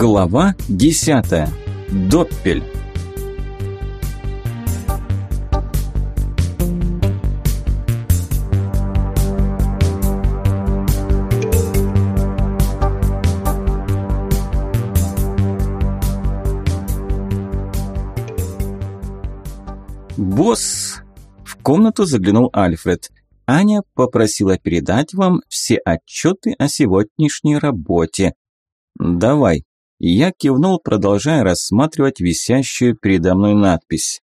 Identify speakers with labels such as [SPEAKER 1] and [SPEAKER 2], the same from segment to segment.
[SPEAKER 1] Глава 10. Доппель. «Босс!» В комнату заглянул Альфред. «Аня попросила передать вам все отчеты о сегодняшней работе». «Давай», я кивнул, продолжая рассматривать висящую передо мной надпись.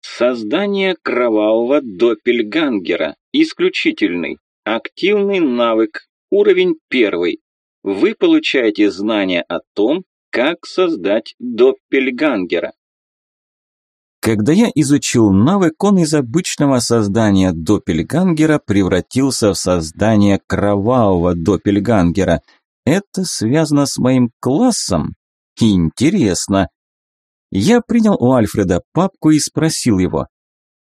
[SPEAKER 2] Создание кровавого доппельгангера. Исключительный. Активный навык. Уровень первый. Вы получаете знания о том, как создать доппельгангера.
[SPEAKER 1] Когда я изучил навык, он из обычного создания доппельгангера превратился в создание кровавого доппельгангера – это связано с моим классом? Интересно. Я принял у Альфреда папку и спросил его.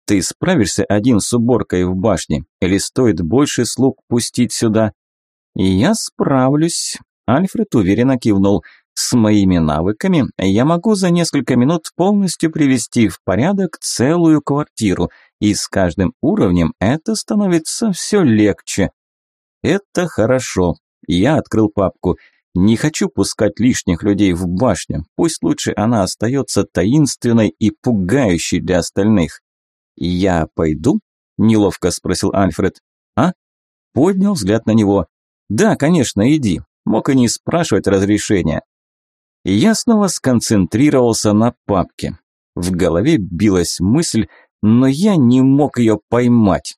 [SPEAKER 1] Ты справишься один с уборкой в башне? Или стоит больше слуг пустить сюда? Я справлюсь. Альфред уверенно кивнул. С моими навыками я могу за несколько минут полностью привести в порядок целую квартиру, и с каждым уровнем это становится все легче. Это хорошо. Я открыл папку. Не хочу пускать лишних людей в башню. Пусть лучше она остается таинственной и пугающей для остальных. «Я пойду?» – неловко спросил Альфред. «А?» – поднял взгляд на него. «Да, конечно, иди. Мог и не спрашивать разрешения». Я снова сконцентрировался на папке. В голове билась мысль, но я не мог ее поймать.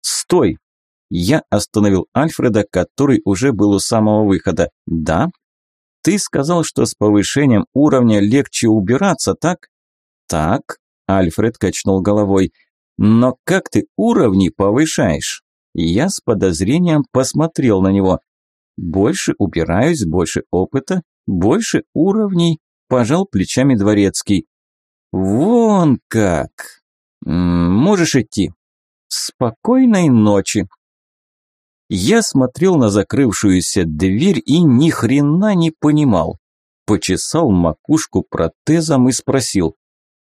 [SPEAKER 1] «Стой!» Я остановил Альфреда, который уже был у самого выхода. «Да?» «Ты сказал, что с повышением уровня легче убираться, так?» «Так», – Альфред качнул головой. «Но как ты уровни повышаешь?» Я с подозрением посмотрел на него. «Больше убираюсь, больше опыта, больше уровней», – пожал плечами дворецкий. «Вон как! Можешь идти. Спокойной ночи!» Я смотрел на закрывшуюся дверь и ни хрена не понимал. Почесал макушку протезом и спросил.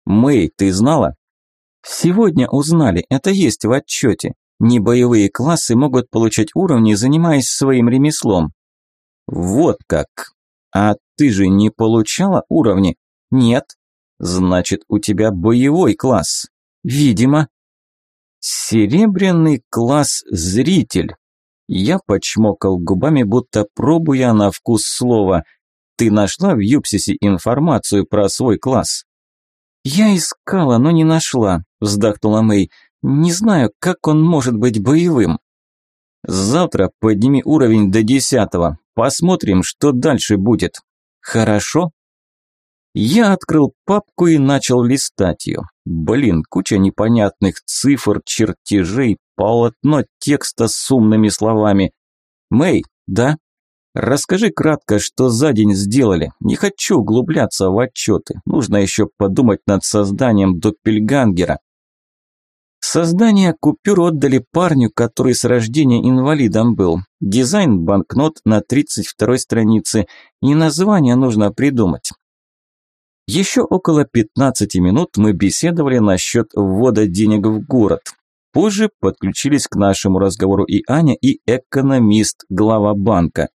[SPEAKER 1] «Мэй, ты знала?» «Сегодня узнали, это есть в отчете. Небоевые классы могут получать уровни, занимаясь своим ремеслом». «Вот как! А ты же не получала уровни?» «Нет». «Значит, у тебя боевой класс?» «Видимо». «Серебряный класс зритель». Я почмокал губами, будто пробуя на вкус слова. «Ты нашла в Юпсисе информацию про свой класс?» «Я искала, но не нашла», – вздохнула Мэй. «Не знаю, как он может быть боевым». «Завтра подними уровень до десятого. Посмотрим, что дальше будет». «Хорошо?» Я открыл папку и начал листать ее. Блин, куча непонятных цифр, чертежей, полотно текста с умными словами. Мэй, да? Расскажи кратко, что за день сделали. Не хочу углубляться в отчеты. Нужно еще подумать над созданием доппельгангера. Создание купюр отдали парню, который с рождения инвалидом был. Дизайн банкнот на 32 странице. И название нужно придумать. Еще около 15 минут мы беседовали насчет ввода денег в город. Позже подключились к нашему разговору и Аня, и экономист, глава банка.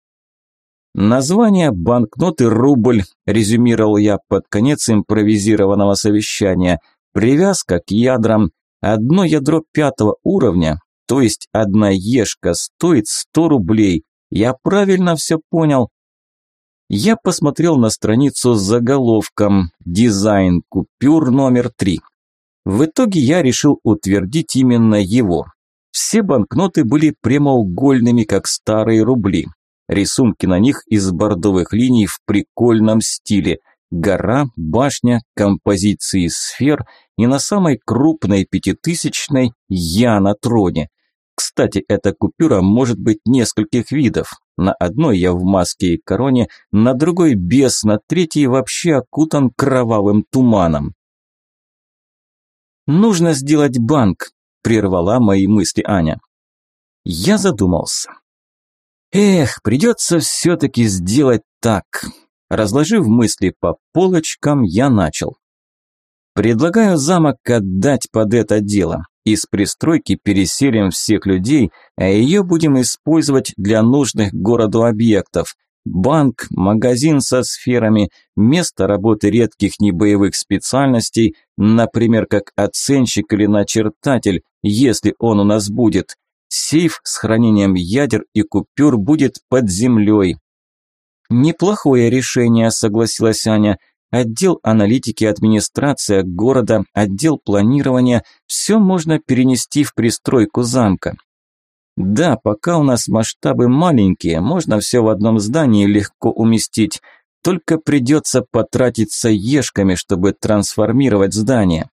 [SPEAKER 1] Название банкноты «Рубль», резюмировал я под конец импровизированного совещания. Привязка к ядрам. Одно ядро пятого уровня, то есть одна ешка, стоит 100 рублей. Я правильно все понял? Я посмотрел на страницу с заголовком «Дизайн купюр номер 3». В итоге я решил утвердить именно его. Все банкноты были прямоугольными, как старые рубли. Рисунки на них из бордовых линий в прикольном стиле. Гора, башня, композиции сфер и на самой крупной пятитысячной я на троне. Кстати, эта купюра может быть нескольких видов. На одной я в маске и короне, на другой без, на третьей вообще окутан кровавым туманом. «Нужно сделать банк», – прервала мои мысли Аня. Я задумался. Эх, придется все-таки сделать Так, разложив мысли по полочкам, я начал. Предлагаю замок отдать под это дело. Из пристройки переселим всех людей, а ее будем использовать для нужных городу объектов. Банк, магазин со сферами, место работы редких небоевых специальностей, например, как оценщик или начертатель, если он у нас будет. Сейф с хранением ядер и купюр будет под землей. Неплохое решение, согласилась Аня. Отдел аналитики, администрация города, отдел планирования – все можно перенести в пристройку замка. Да, пока у нас масштабы маленькие, можно все в одном здании легко уместить, только придется потратиться ешками, чтобы трансформировать здание.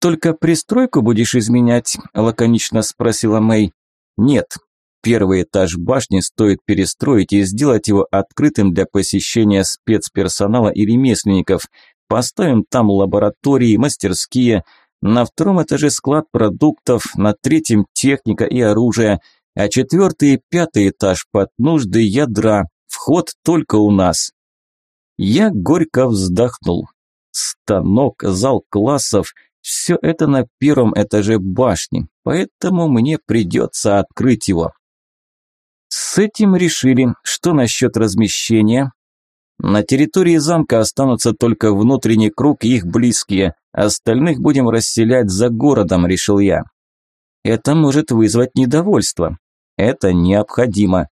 [SPEAKER 1] «Только пристройку будешь изменять?» – лаконично спросила Мэй. «Нет. Первый этаж башни стоит перестроить и сделать его открытым для посещения спецперсонала и ремесленников. Поставим там лаборатории, мастерские – на втором этаже склад продуктов, на третьем техника и оружие, а четвертый и пятый этаж под нужды ядра. Вход только у нас. Я горько вздохнул. Станок, зал классов – все это на первом этаже башни, поэтому мне придется открыть его. С этим решили, что насчет размещения. На территории замка останутся только внутренний круг и их близкие. Остальных будем расселять за городом, решил я. Это может вызвать недовольство. Это необходимо.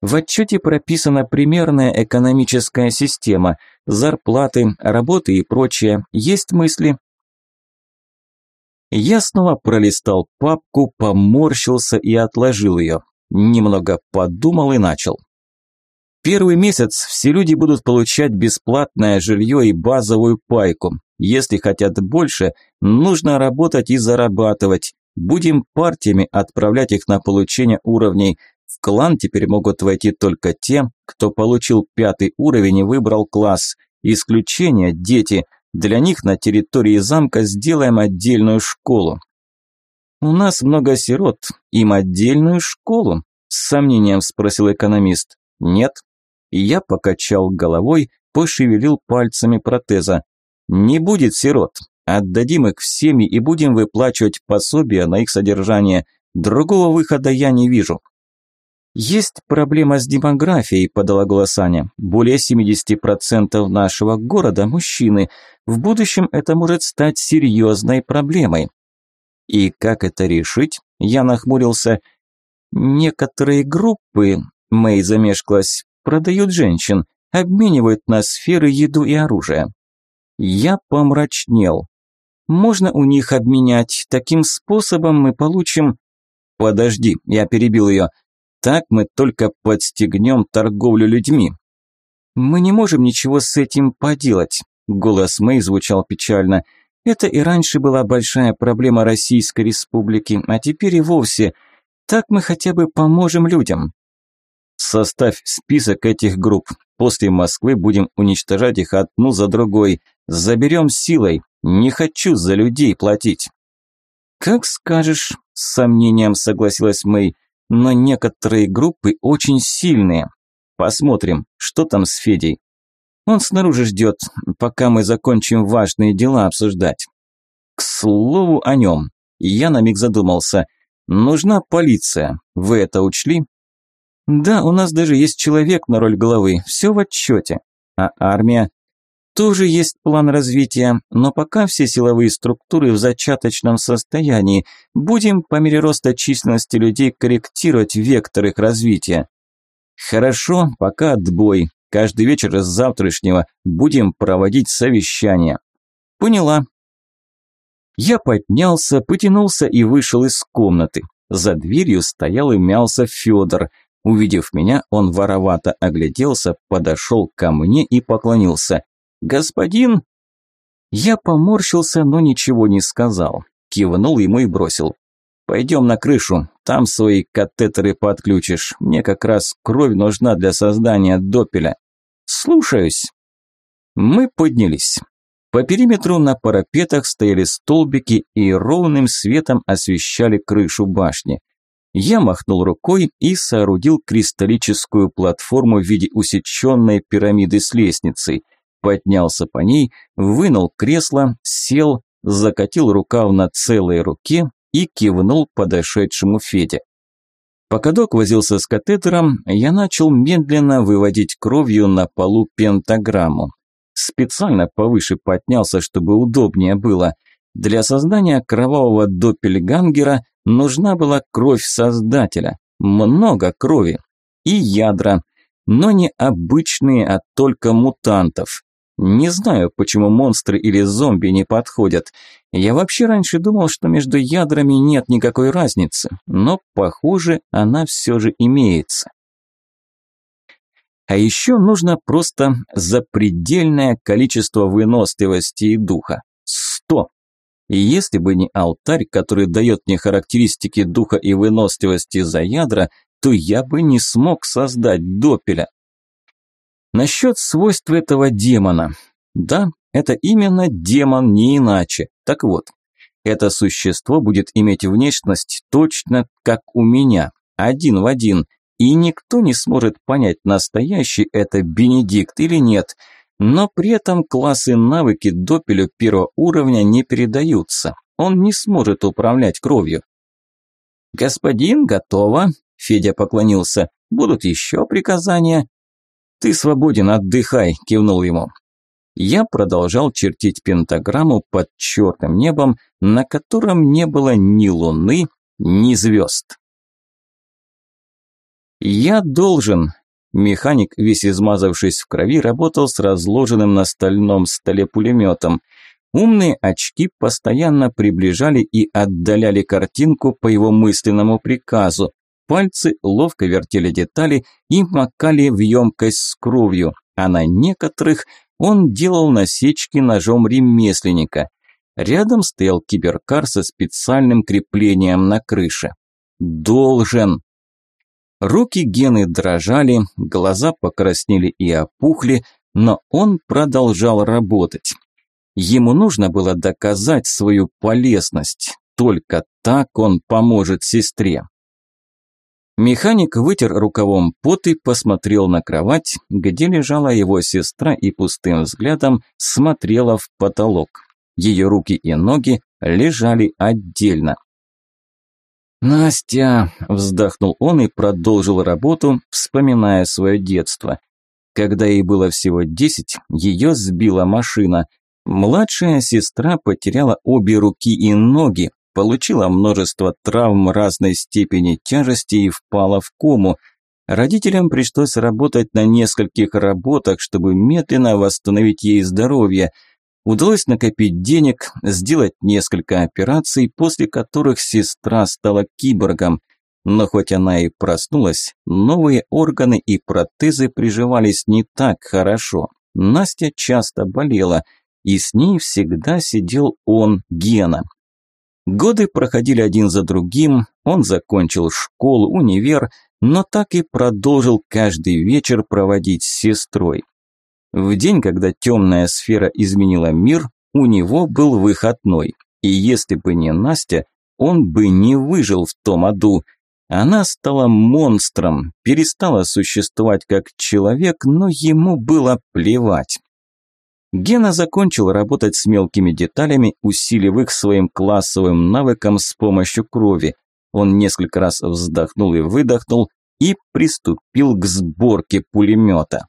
[SPEAKER 1] В отчете прописана примерная экономическая система, зарплаты, работы и прочее. Есть мысли? Я снова пролистал папку, поморщился и отложил ее. Немного подумал и начал. Первый месяц все люди будут получать бесплатное жилье и базовую пайку. Если хотят больше, нужно работать и зарабатывать. Будем партиями отправлять их на получение уровней. В клан теперь могут войти только те, кто получил пятый уровень и выбрал класс. Исключение – дети. Для них на территории замка сделаем отдельную школу. «У нас много сирот. Им отдельную школу?» – с сомнением спросил экономист. «Нет». Я покачал головой, пошевелил пальцами протеза. Не будет сирот. Отдадим их в семьи и будем выплачивать пособия на их содержание. Другого выхода я не вижу. Есть проблема с демографией, подала голос Аня. Более 70% нашего города – мужчины. В будущем это может стать серьезной проблемой. И как это решить? Я нахмурился. Некоторые группы, Мэй замешкалась, продают женщин, обменивают на сферы еду и оружие. Я помрачнел. Можно у них обменять. Таким способом мы получим... Подожди, я перебил ее. Так мы только подстегнем торговлю людьми. Мы не можем ничего с этим поделать. Голос Мэй звучал печально. Это и раньше была большая проблема Российской Республики, а теперь и вовсе. Так мы хотя бы поможем людям. Составь список этих групп. После Москвы будем уничтожать их одну за другой. Заберем силой. Не хочу за людей платить. Как скажешь, с сомнением согласилась Мэй, но некоторые группы очень сильные. Посмотрим, что там с Федей. Он снаружи ждет, пока мы закончим важные дела обсуждать. К слову о нем. Я на миг задумался. Нужна полиция. Вы это учли? Да, у нас даже есть человек на роль главы, все в отчете. А армия? Тоже есть план развития, но пока все силовые структуры в зачаточном состоянии. Будем по мере роста численности людей корректировать вектор их развития. Хорошо, пока отбой. Каждый вечер с завтрашнего будем проводить совещания. Поняла. Я поднялся, потянулся и вышел из комнаты. За дверью стоял и мялся Федор. Увидев меня, он воровато огляделся, подошел ко мне и поклонился. «Господин?» Я поморщился, но ничего не сказал. Кивнул ему и бросил. «Пойдем на крышу, там свои катетеры подключишь. Мне как раз кровь нужна для создания допеля». «Слушаюсь». Мы поднялись. По периметру на парапетах стояли столбики и ровным светом освещали крышу башни. Я махнул рукой и соорудил кристаллическую платформу в виде усеченной пирамиды с лестницей. Поднялся по ней, вынул кресло, сел, закатил рукав на целой руке и кивнул подошедшему Феде. Пока док возился с катетером, я начал медленно выводить кровью на полу пентаграмму. Специально повыше поднялся, чтобы удобнее было. Для создания кровавого доппельгангера нужна была кровь Создателя. Много крови. И ядра. Но не обычные, а только мутантов. Не знаю, почему монстры или зомби не подходят. Я вообще раньше думал, что между ядрами нет никакой разницы, но, похоже, она все же имеется. А еще нужно просто запредельное количество выносливости и духа. Сто. И если бы не алтарь, который дает мне характеристики духа и выносливости за ядра, то я бы не смог создать допеля. Насчет свойств этого демона. Да, это именно демон, не иначе. Так вот, это существо будет иметь внешность точно как у меня, один в один, и никто не сможет понять, настоящий это Бенедикт или нет, но при этом классы навыки допелю первого уровня не передаются, он не сможет управлять кровью. «Господин, готово», – Федя поклонился, – «будут еще приказания?» «Ты свободен, отдыхай», – кивнул ему. Я продолжал чертить пентаграмму под черным небом, на котором не было ни луны, ни звезд. «Я должен», Механик, весь измазавшись в крови, работал с разложенным на стальном столе пулеметом. Умные очки постоянно приближали и отдаляли картинку по его мысленному приказу. Пальцы ловко вертели детали и макали в емкость с кровью, а на некоторых он делал насечки ножом ремесленника. Рядом стоял киберкар со специальным креплением на крыше. «Должен!» Руки Гены дрожали, глаза покраснели и опухли, но он продолжал работать. Ему нужно было доказать свою полезность, только так он поможет сестре. Механик вытер рукавом пот и посмотрел на кровать, где лежала его сестра и пустым взглядом смотрела в потолок. Ее руки и ноги лежали отдельно. «Настя!» – вздохнул он и продолжил работу, вспоминая свое детство. Когда ей было всего десять, ее сбила машина. Младшая сестра потеряла обе руки и ноги, получила множество травм разной степени тяжести и впала в кому. Родителям пришлось работать на нескольких работах, чтобы медленно восстановить ей здоровье. Удалось накопить денег, сделать несколько операций, после которых сестра стала киборгом. Но хоть она и проснулась, новые органы и протезы приживались не так хорошо. Настя часто болела, и с ней всегда сидел он, Гена. Годы проходили один за другим, он закончил школу, универ, но так и продолжил каждый вечер проводить с сестрой. В день, когда темная сфера изменила мир, у него был выходной, и если бы не Настя, он бы не выжил в том аду. Она стала монстром, перестала существовать как человек, но ему было плевать. Гена закончил работать с мелкими деталями, усилив их своим классовым навыком с помощью крови. Он несколько раз вздохнул и выдохнул и приступил к сборке пулемета.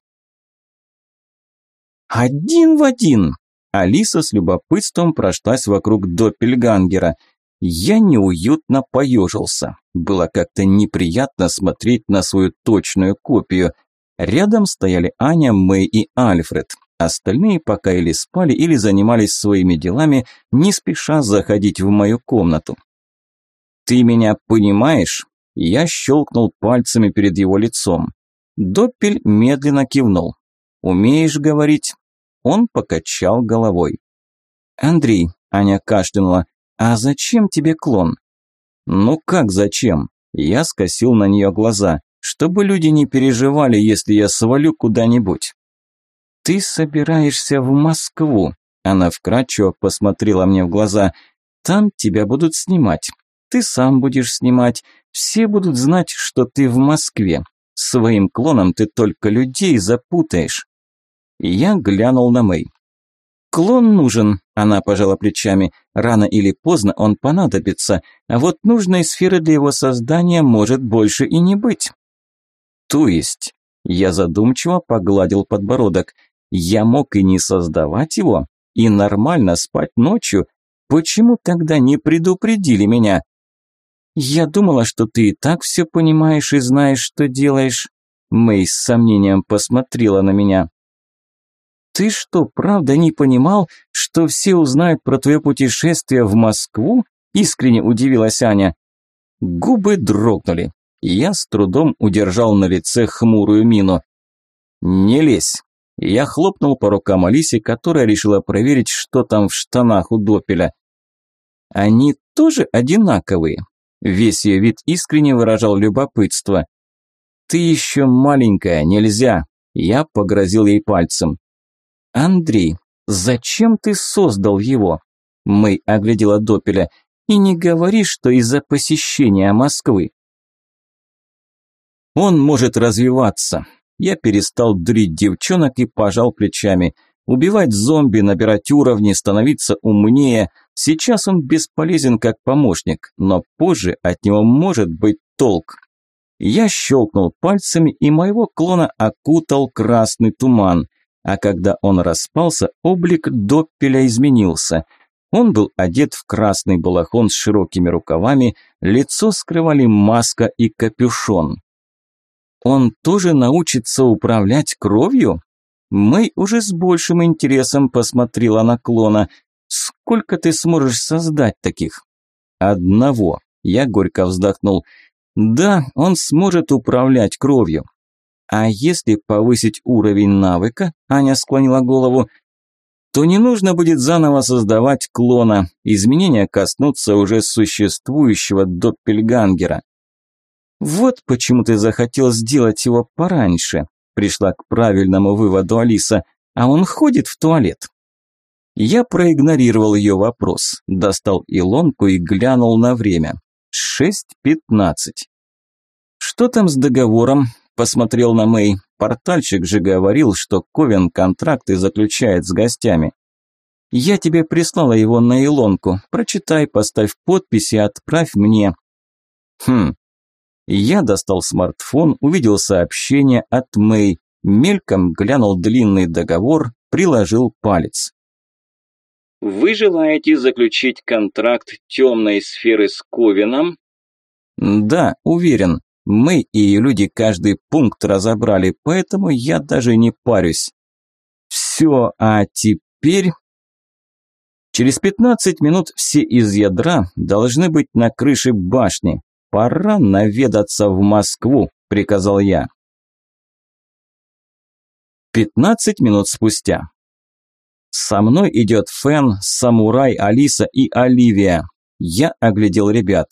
[SPEAKER 1] «Один в один!» Алиса с любопытством прошлась вокруг Доппельгангера. Я неуютно поежился. Было как-то неприятно смотреть на свою точную копию. Рядом стояли Аня, Мэй и Альфред. Остальные пока или спали, или занимались своими делами, не спеша заходить в мою комнату. «Ты меня понимаешь?» Я щелкнул пальцами перед его лицом. Доппель медленно кивнул. «Умеешь говорить?» Он покачал головой. «Андрей», – Аня кашлянула, – «а зачем тебе клон?» «Ну как зачем?» Я скосил на нее глаза, чтобы люди не переживали, если я свалю куда-нибудь. «Ты собираешься в Москву?» Она вкратчиво посмотрела мне в глаза. «Там тебя будут снимать. Ты сам будешь снимать. Все будут знать, что ты в Москве. Своим клоном ты только людей запутаешь. Я глянул на Мэй. Клон нужен, она пожала плечами. Рано или поздно он понадобится, а вот нужной сферы для его создания может больше и не быть. То есть, я задумчиво погладил подбородок. Я мог и не создавать его, и нормально спать ночью. Почему тогда не предупредили меня? Я думала, что ты и так все понимаешь и знаешь, что делаешь. Мэй с сомнением посмотрела на меня. Ты что, правда не понимал, что все узнают про твое путешествие в Москву? Искренне удивилась Аня. Губы дрогнули. Я с трудом удержал на лице хмурую мину. «Не лезь!» Я хлопнул по рукам Алисе, которая решила проверить, что там в штанах у Допеля. «Они тоже одинаковые?» Весь ее вид искренне выражал любопытство. «Ты еще маленькая, нельзя!» Я погрозил ей пальцем. «Андрей, зачем ты создал его?» Мэй оглядела Допеля. «И не говори, что из-за посещения Москвы». «Он может развиваться». Я перестал дрить девчонок и пожал плечами. Убивать зомби, набирать уровни, становиться умнее. Сейчас он бесполезен как помощник, но позже от него может быть толк. Я щелкнул пальцами, и моего клона окутал красный туман – а когда он распался, облик Доппеля изменился. Он был одет в красный балахон с широкими рукавами, лицо скрывали маска и капюшон. Он тоже научится управлять кровью? Мэй уже с большим интересом посмотрела на клона. Сколько ты сможешь создать таких? Одного. Я горько вздохнул. Да, он сможет управлять кровью. А если повысить уровень навыка, Аня склонила голову, то не нужно будет заново создавать клона. Изменения коснутся уже существующего доппельгангера. Вот почему ты захотел сделать его пораньше, пришла к правильному выводу Алиса, а он ходит в туалет. Я проигнорировал ее вопрос, достал илонку и глянул на время. Шесть пятнадцать. Что там с договором? Посмотрел на Мэй. Портальщик же говорил, что Ковен контракты заключает с гостями. Я тебе прислала его на Илонку. Прочитай, поставь подпись и отправь мне. Хм. Я достал смартфон, увидел сообщение от Мэй, мельком глянул длинный договор, приложил палец.
[SPEAKER 2] Вы желаете заключить контракт темной сферы с Ковеном?
[SPEAKER 1] Да, уверен. Мы и ее люди каждый пункт разобрали, поэтому я даже не парюсь. Все, а теперь... Через 15 минут все из ядра должны быть на крыше башни. Пора наведаться в Москву, приказал я. 15 минут спустя. Со мной идет Фен, Самурай, Алиса и Оливия. Я оглядел ребят.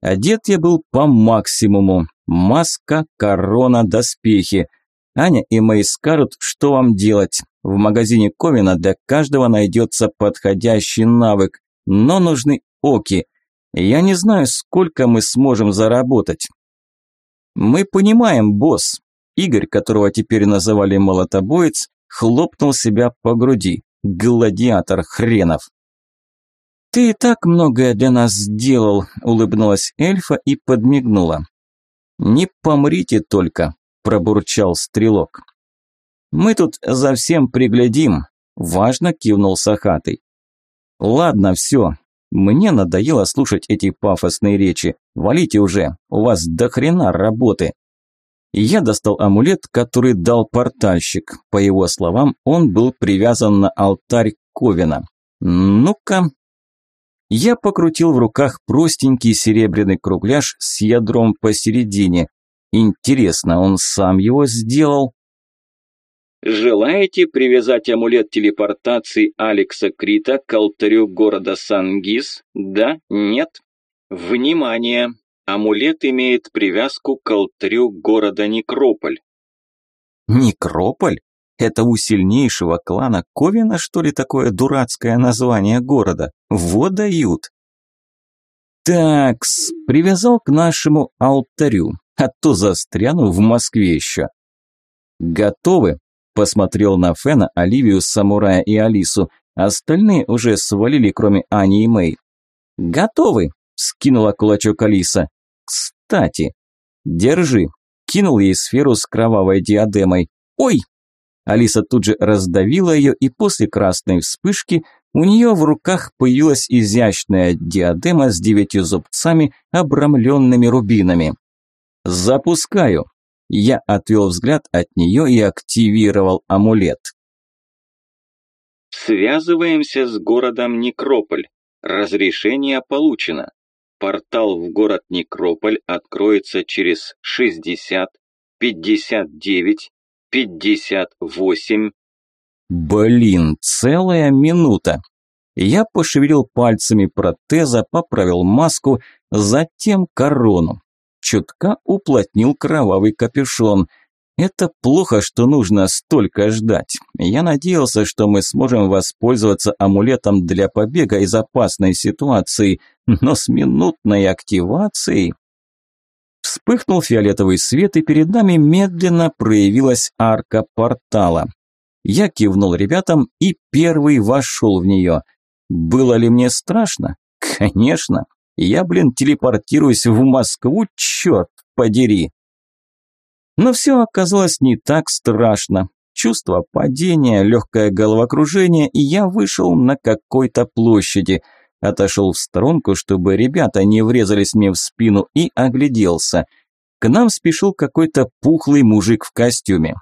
[SPEAKER 1] Одет я был по максимуму. Маска, корона, доспехи. Аня и Мэй скажут, что вам делать. В магазине Ковина для каждого найдется подходящий навык, но нужны оки. Я не знаю, сколько мы сможем заработать. Мы понимаем, босс. Игорь, которого теперь называли молотобоец, хлопнул себя по груди. Гладиатор хренов. «Ты и так многое для нас сделал», – улыбнулась эльфа и подмигнула. «Не помрите только», – пробурчал стрелок. «Мы тут за всем приглядим», – важно кивнул Сахатый. «Ладно, все. Мне надоело слушать эти пафосные речи. Валите уже, у вас до хрена работы». Я достал амулет, который дал портальщик. По его словам, он был привязан на алтарь Ковина. Ну-ка, я покрутил в руках простенький серебряный кругляш с ядром посередине. Интересно, он сам его сделал?
[SPEAKER 2] Желаете привязать амулет телепортации Алекса Крита к алтарю города Сангис? Да? Нет? Внимание! Амулет имеет привязку к алтарю города Некрополь.
[SPEAKER 1] Некрополь? Это у сильнейшего клана Ковина, что ли, такое дурацкое название города? Вот дают. Такс, привязал к нашему алтарю, а то застряну в Москве еще. Готовы? Посмотрел на Фена, Оливию, Самурая и Алису. Остальные уже свалили, кроме Ани и Мэй. Готовы? Скинула кулачок Алиса. Кстати, держи. Кинул ей сферу с кровавой диадемой. Ой! Алиса тут же раздавила ее, и после красной вспышки у нее в руках появилась изящная диадема с девятью зубцами, обрамленными рубинами. «Запускаю!» Я отвел взгляд от нее и активировал амулет.
[SPEAKER 2] Связываемся с городом Некрополь. Разрешение получено. Портал в город Некрополь откроется через 60, 59, 58.
[SPEAKER 1] Блин, целая минута. Я пошевелил пальцами протеза, поправил маску, затем корону. Чутка уплотнил кровавый капюшон. Это плохо, что нужно столько ждать. Я надеялся, что мы сможем воспользоваться амулетом для побега из опасной ситуации, но с минутной активацией... Вспыхнул фиолетовый свет, и перед нами медленно проявилась арка портала. Я кивнул ребятам и первый вошел в нее. Было ли мне страшно? Конечно. Я, блин, телепортируюсь в Москву, черт подери. Но все оказалось не так страшно. Чувство падения, легкое головокружение, и я вышел на какой-то площади. Отошел в сторонку, чтобы ребята не врезались мне в спину, и огляделся. К нам спешил какой-то пухлый мужик в костюме.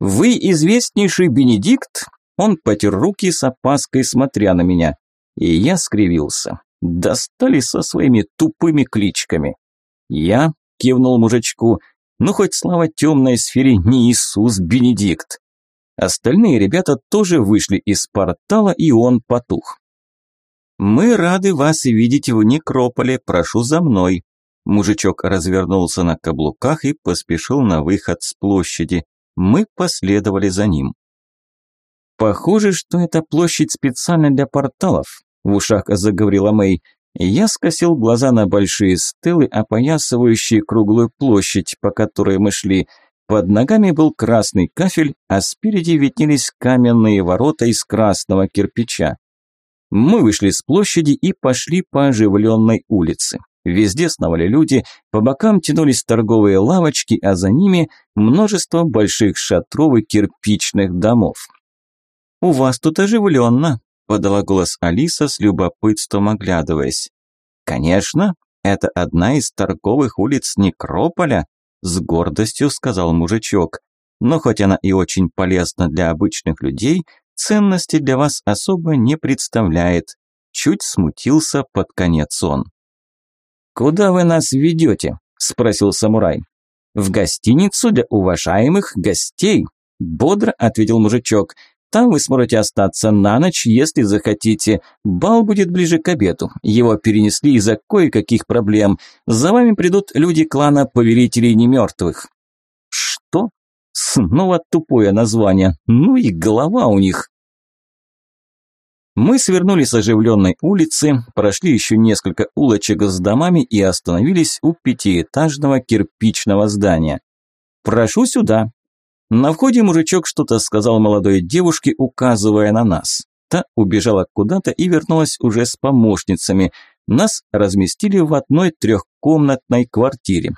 [SPEAKER 1] «Вы известнейший Бенедикт?» Он потер руки с опаской, смотря на меня. И я скривился. Достали со своими тупыми кличками. «Я?» – кивнул мужичку – ну, хоть слава темной сфере не Иисус Бенедикт. Остальные ребята тоже вышли из портала, и он потух. «Мы рады вас видеть в некрополе, прошу за мной». Мужичок развернулся на каблуках и поспешил на выход с площади. Мы последовали за ним. «Похоже, что это площадь специально для порталов», – в ушах заговорила Мэй. Я скосил глаза на большие стелы, опоясывающие круглую площадь, по которой мы шли. Под ногами был красный кафель, а спереди виднелись каменные ворота из красного кирпича. Мы вышли с площади и пошли по оживленной улице. Везде сновали люди, по бокам тянулись торговые лавочки, а за ними множество больших шатров и кирпичных домов. «У вас тут оживленно», подала голос Алиса с любопытством оглядываясь. Конечно, это одна из торговых улиц Некрополя, с гордостью сказал мужичок. Но хоть она и очень полезна для обычных людей, ценности для вас особо не представляет. Чуть смутился под конец он. «Куда вы нас ведете?» – спросил самурай. «В гостиницу для уважаемых гостей», – бодро ответил мужичок. Там вы сможете остаться на ночь, если захотите. Бал будет ближе к обеду. Его перенесли из-за кое-каких проблем. За вами придут люди клана Повелителей Немертвых». «Что?» Снова тупое название. Ну и голова у них. Мы свернули с оживленной улицы, прошли еще несколько улочек с домами и остановились у пятиэтажного кирпичного здания. «Прошу сюда», на входе мужичок что-то сказал молодой девушке, указывая на нас. Та убежала куда-то и вернулась уже с помощницами. Нас разместили в одной трехкомнатной квартире.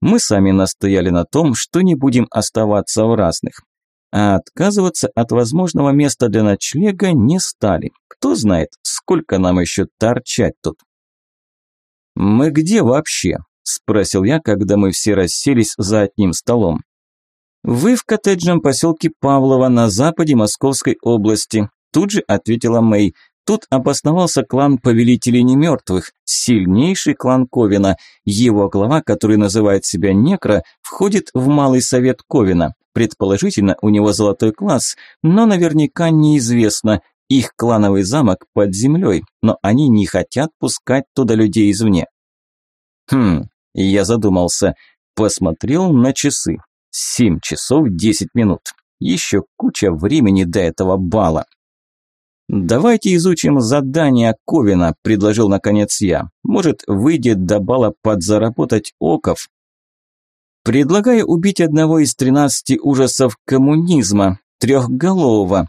[SPEAKER 1] Мы сами настояли на том, что не будем оставаться в разных. А отказываться от возможного места для ночлега не стали. Кто знает, сколько нам еще торчать тут. «Мы где вообще?» – спросил я, когда мы все расселись за одним столом. «Вы в коттеджном поселке Павлово на западе Московской области», тут же ответила Мэй. Тут обосновался клан Повелителей Немертвых, сильнейший клан Ковина. Его глава, который называет себя Некро, входит в Малый Совет Ковина. Предположительно, у него золотой класс, но наверняка неизвестно. Их клановый замок под землей, но они не хотят пускать туда людей извне. Хм, я задумался. Посмотрел на часы. Семь часов десять минут. Еще куча времени до этого бала. «Давайте изучим задание Ковина», – предложил наконец я. «Может, выйдет до бала подзаработать оков?» «Предлагаю убить одного из тринадцати ужасов коммунизма, трехголового».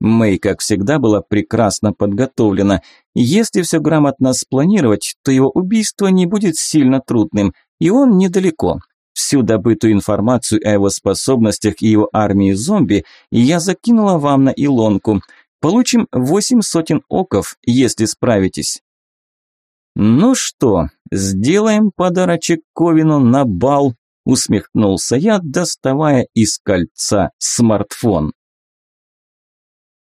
[SPEAKER 1] Мэй, как всегда, была прекрасно подготовлена. Если все грамотно спланировать, то его убийство не будет сильно трудным, и он недалеко. Всю добытую информацию о его способностях и его армии зомби я закинула вам на Илонку – Получим восемь сотен оков, если справитесь. Ну что, сделаем подарочек Ковину на бал, усмехнулся я, доставая из кольца смартфон.